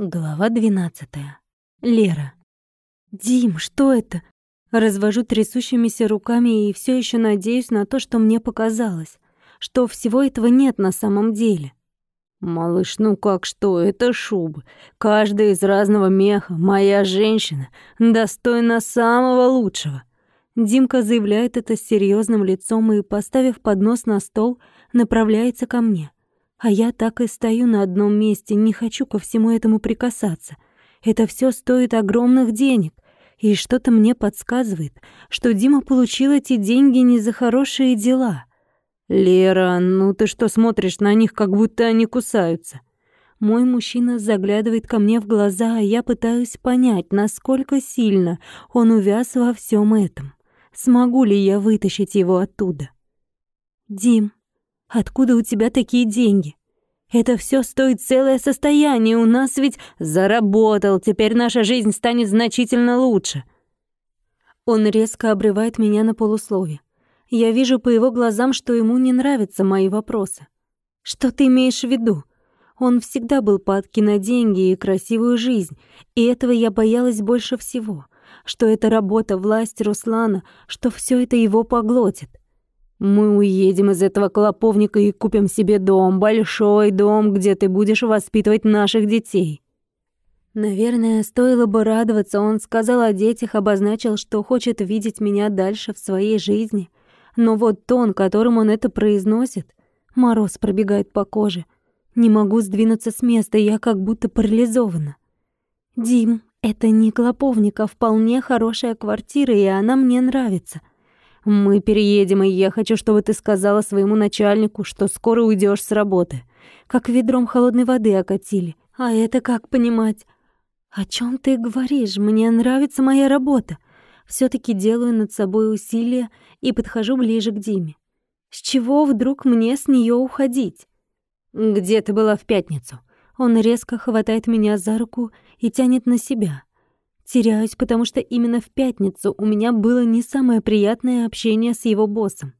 Глава 12. Лера. «Дим, что это?» Развожу трясущимися руками и все еще надеюсь на то, что мне показалось, что всего этого нет на самом деле. «Малыш, ну как что? Это шубы. Каждая из разного меха. Моя женщина достойна самого лучшего». Димка заявляет это с серьезным лицом и, поставив поднос на стол, направляется ко мне. А я так и стою на одном месте, не хочу ко всему этому прикасаться. Это все стоит огромных денег. И что-то мне подсказывает, что Дима получил эти деньги не за хорошие дела. «Лера, ну ты что смотришь на них, как будто они кусаются?» Мой мужчина заглядывает ко мне в глаза, а я пытаюсь понять, насколько сильно он увяз во всем этом. Смогу ли я вытащить его оттуда? «Дим, Откуда у тебя такие деньги? Это все стоит целое состояние, у нас ведь заработал, теперь наша жизнь станет значительно лучше. Он резко обрывает меня на полуслове. Я вижу по его глазам, что ему не нравятся мои вопросы. Что ты имеешь в виду? Он всегда был падки на деньги и красивую жизнь, и этого я боялась больше всего, что это работа, власть Руслана, что все это его поглотит. Мы уедем из этого клоповника и купим себе дом, большой дом, где ты будешь воспитывать наших детей». Наверное, стоило бы радоваться, он сказал о детях, обозначил, что хочет видеть меня дальше в своей жизни. Но вот тон, которым он это произносит, мороз пробегает по коже. Не могу сдвинуться с места, я как будто парализована. «Дим, это не клоповник, а вполне хорошая квартира, и она мне нравится. Мы переедем, и я хочу, чтобы ты сказала своему начальнику, что скоро уйдешь с работы. Как ведром холодной воды окатили. А это как понимать? О чем ты говоришь? Мне нравится моя работа. все таки делаю над собой усилия и подхожу ближе к Диме. С чего вдруг мне с нее уходить? Где ты была в пятницу? Он резко хватает меня за руку и тянет на себя. Теряюсь, потому что именно в пятницу у меня было не самое приятное общение с его боссом.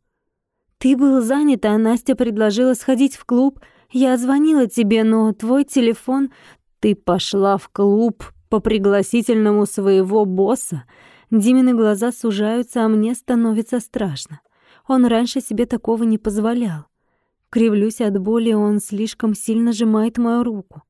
Ты был занят, а Настя предложила сходить в клуб. Я звонила тебе, но твой телефон... Ты пошла в клуб по пригласительному своего босса? Димины глаза сужаются, а мне становится страшно. Он раньше себе такого не позволял. Кривлюсь от боли, он слишком сильно сжимает мою руку.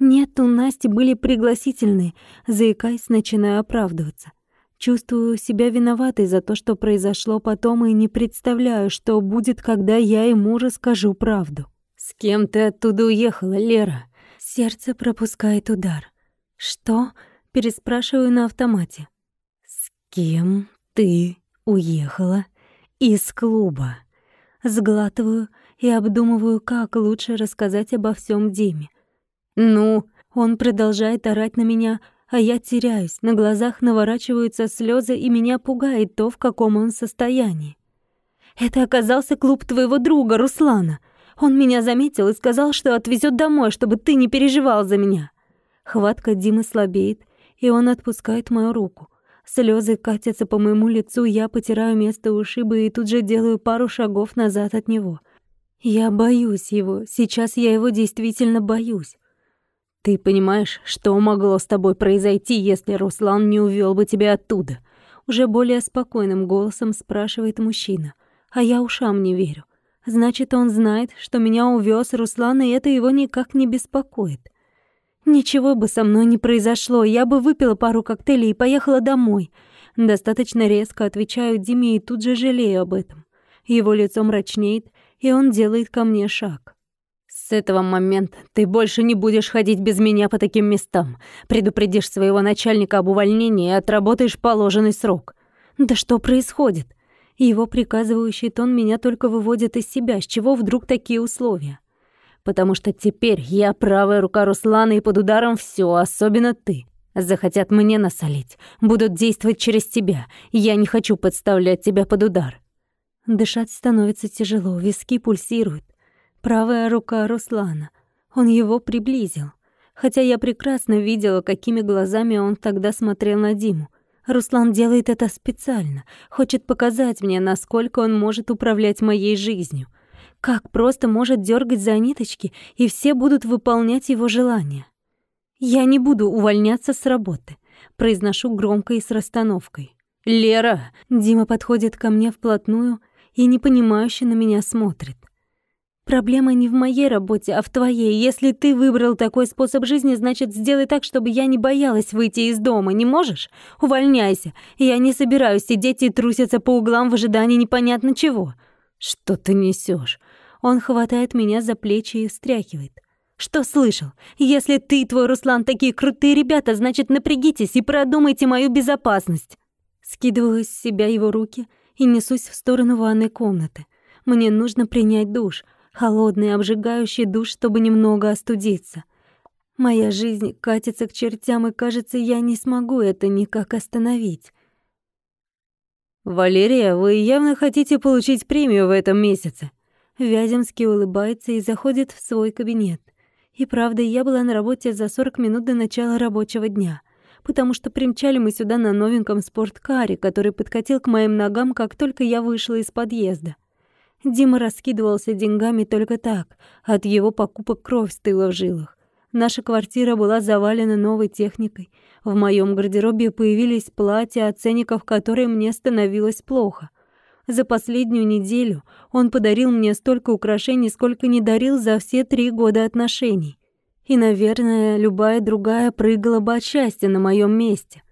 Нет, у Насти были пригласительные, заикаясь, начинаю оправдываться. Чувствую себя виноватой за то, что произошло потом, и не представляю, что будет, когда я ему расскажу правду. «С кем ты оттуда уехала, Лера?» Сердце пропускает удар. «Что?» — переспрашиваю на автомате. «С кем ты уехала из клуба?» Сглатываю и обдумываю, как лучше рассказать обо всем Диме. «Ну?» Он продолжает орать на меня, а я теряюсь, на глазах наворачиваются слезы, и меня пугает то, в каком он состоянии. «Это оказался клуб твоего друга, Руслана. Он меня заметил и сказал, что отвезет домой, чтобы ты не переживал за меня». Хватка Димы слабеет, и он отпускает мою руку. Слезы катятся по моему лицу, я потираю место ушиба и тут же делаю пару шагов назад от него. Я боюсь его, сейчас я его действительно боюсь. Ты понимаешь, что могло с тобой произойти, если Руслан не увёл бы тебя оттуда? Уже более спокойным голосом спрашивает мужчина. А я ушам не верю. Значит, он знает, что меня увёз Руслан, и это его никак не беспокоит. Ничего бы со мной не произошло, я бы выпила пару коктейлей и поехала домой. Достаточно резко отвечаю Диме и тут же жалею об этом. Его лицо мрачнеет, и он делает ко мне шаг. С этого момента ты больше не будешь ходить без меня по таким местам. Предупредишь своего начальника об увольнении и отработаешь положенный срок. Да что происходит? Его приказывающий тон меня только выводит из себя. С чего вдруг такие условия? Потому что теперь я правая рука Руслана, и под ударом все, особенно ты. Захотят мне насолить, будут действовать через тебя. Я не хочу подставлять тебя под удар. Дышать становится тяжело, виски пульсируют. Правая рука Руслана. Он его приблизил. Хотя я прекрасно видела, какими глазами он тогда смотрел на Диму. Руслан делает это специально, хочет показать мне, насколько он может управлять моей жизнью. Как просто может дергать за ниточки, и все будут выполнять его желания. Я не буду увольняться с работы, произношу громко и с расстановкой. Лера, Дима подходит ко мне вплотную и непонимающе на меня смотрит. Проблема не в моей работе, а в твоей. Если ты выбрал такой способ жизни, значит, сделай так, чтобы я не боялась выйти из дома. Не можешь? Увольняйся. Я не собираюсь сидеть и труситься по углам в ожидании непонятно чего. Что ты несешь? Он хватает меня за плечи и встряхивает. Что слышал? Если ты и твой Руслан такие крутые ребята, значит, напрягитесь и продумайте мою безопасность. Скидываю с себя его руки и несусь в сторону ванной комнаты. Мне нужно принять душ — холодный, обжигающий душ, чтобы немного остудиться. Моя жизнь катится к чертям, и, кажется, я не смогу это никак остановить. «Валерия, вы явно хотите получить премию в этом месяце». Вяземский улыбается и заходит в свой кабинет. И правда, я была на работе за 40 минут до начала рабочего дня, потому что примчали мы сюда на новеньком спорткаре, который подкатил к моим ногам, как только я вышла из подъезда. Дима раскидывался деньгами только так, от его покупок кровь стыла в жилах. Наша квартира была завалена новой техникой. В моем гардеробе появились платья, от ценников которые мне становилось плохо. За последнюю неделю он подарил мне столько украшений, сколько не дарил за все три года отношений. И, наверное, любая другая прыгала бы от счастья на моем месте.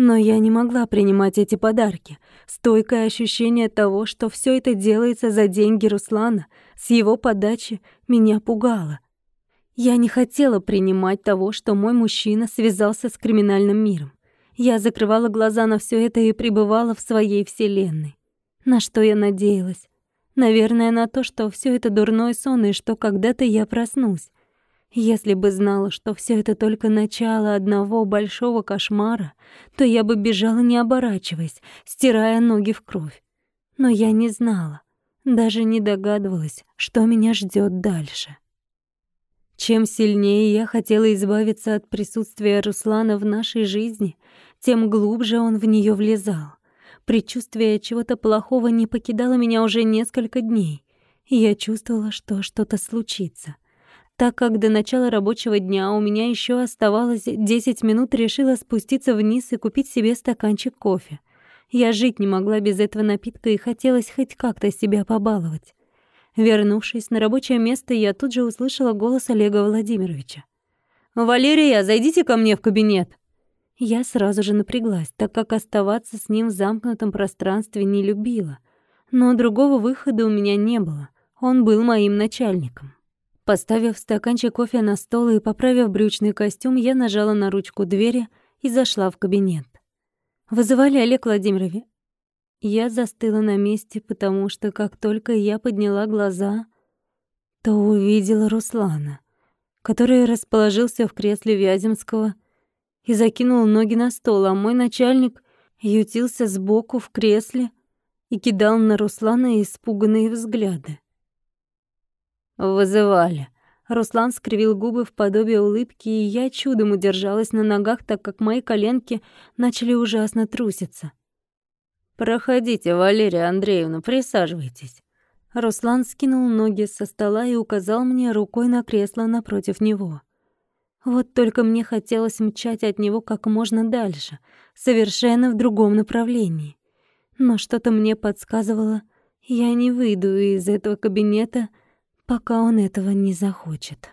Но я не могла принимать эти подарки. Стойкое ощущение того, что все это делается за деньги Руслана, с его подачи, меня пугало. Я не хотела принимать того, что мой мужчина связался с криминальным миром. Я закрывала глаза на все это и пребывала в своей вселенной. На что я надеялась? Наверное, на то, что все это дурной сон и что когда-то я проснусь. Если бы знала, что все это только начало одного большого кошмара, то я бы бежала, не оборачиваясь, стирая ноги в кровь. Но я не знала, даже не догадывалась, что меня ждет дальше. Чем сильнее я хотела избавиться от присутствия Руслана в нашей жизни, тем глубже он в нее влезал. Предчувствие чего-то плохого не покидало меня уже несколько дней, я чувствовала, что что-то случится — так как до начала рабочего дня у меня еще оставалось 10 минут, решила спуститься вниз и купить себе стаканчик кофе. Я жить не могла без этого напитка и хотелось хоть как-то себя побаловать. Вернувшись на рабочее место, я тут же услышала голос Олега Владимировича. «Валерия, зайдите ко мне в кабинет!» Я сразу же напряглась, так как оставаться с ним в замкнутом пространстве не любила. Но другого выхода у меня не было. Он был моим начальником. Поставив стаканчик кофе на стол и поправив брючный костюм, я нажала на ручку двери и зашла в кабинет. «Вызывали Олег Владимирович?» Я застыла на месте, потому что как только я подняла глаза, то увидела Руслана, который расположился в кресле Вяземского и закинул ноги на стол, а мой начальник ютился сбоку в кресле и кидал на Руслана испуганные взгляды. «Вызывали». Руслан скривил губы в подобие улыбки, и я чудом удержалась на ногах, так как мои коленки начали ужасно труситься. «Проходите, Валерия Андреевна, присаживайтесь». Руслан скинул ноги со стола и указал мне рукой на кресло напротив него. Вот только мне хотелось мчать от него как можно дальше, совершенно в другом направлении. Но что-то мне подсказывало, я не выйду из этого кабинета, пока он этого не захочет.